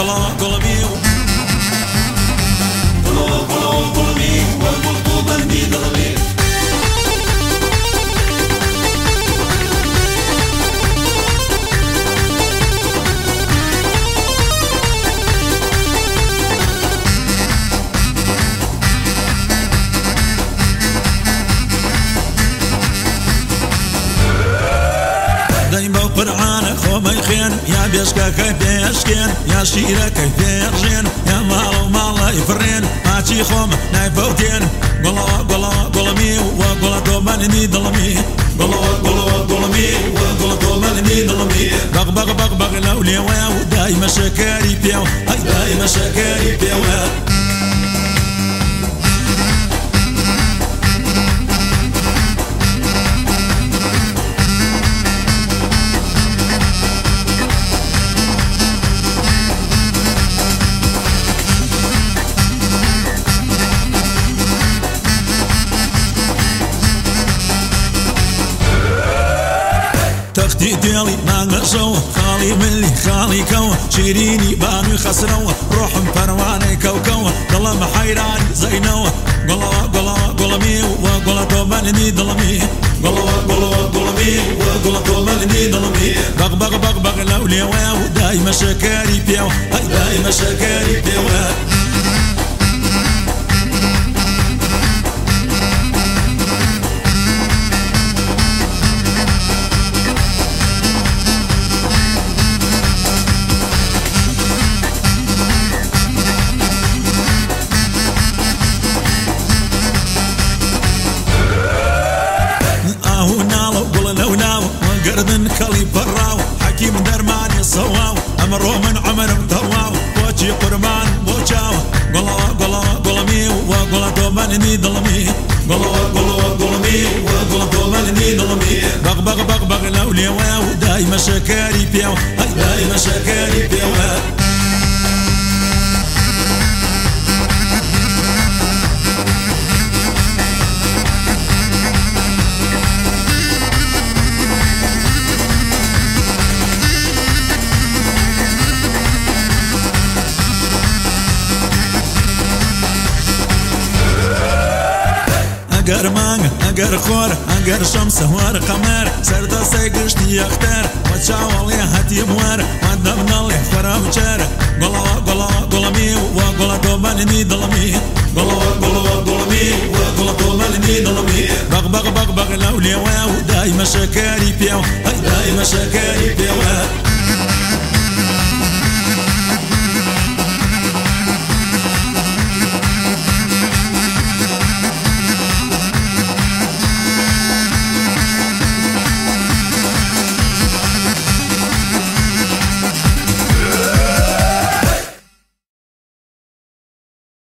قلا قلبي قلا قلا قلبي والمطلوب الميد ضمير دايما يا بيشكا كي بيشكين يا شيرا كي بيرجين يا مالو مالا يفرين ماشي خوم نايفوتين قلا قلا قلا مي وقلا دومان ني ظلمي قلا قلا قلا مي وقلا دومان ني ظلمي بغ بغ بغ بغ لو لي واو دايما شكاري بيو ديالي ما نغشو خالي ملي خالي كو شيريني بانو خسرو روح مفرواني كوكو ضل محيراني زينو قلا قلا قلا مي وقلا توماني ضلمي قلا قلا قلا مي وقلا توماني ضلمي بغ بغ بغ بغ لولي واو دايما شكاري بيو دايما شكاري بيو گردن کەڵی بەڕاو حەکیم دەرمانی سەواو ئەمڕۆ من عمرم تەواو بۆچی قوربان بۆ چاوە گوڵەوە گوڵەوە گوڵمی وە گوڵە تۆمەنی دڵمی. گوڵەوە گوڵەوە گوڵمی وە گوڵە تۆمەنی دڵمی. بەغ بەغ بەغ بەغ لەو لێوە و دایمە شەکاری پێوە هەی دایمە شەکاری پێوە. ئەگەر مانگە ئەگەر خۆر ئەگەر شەم سەوار قەمەر سەردەسەی گشتی یەختەر وە چاوەڵێ هەتی موەر مادەم نەڵێ خۆراوچەر گوڵەوە گوڵەوە گوڵەمی وە گوڵە تۆمەنی دڵمی گوڵەوە گوڵەوە گوڵمی وە گوڵە تۆمەنی دڵمی بەغ بەغ بەغ بەغ لەو لێوە و دایمە شەکاری پێو هەی دایمە شەکاری پێ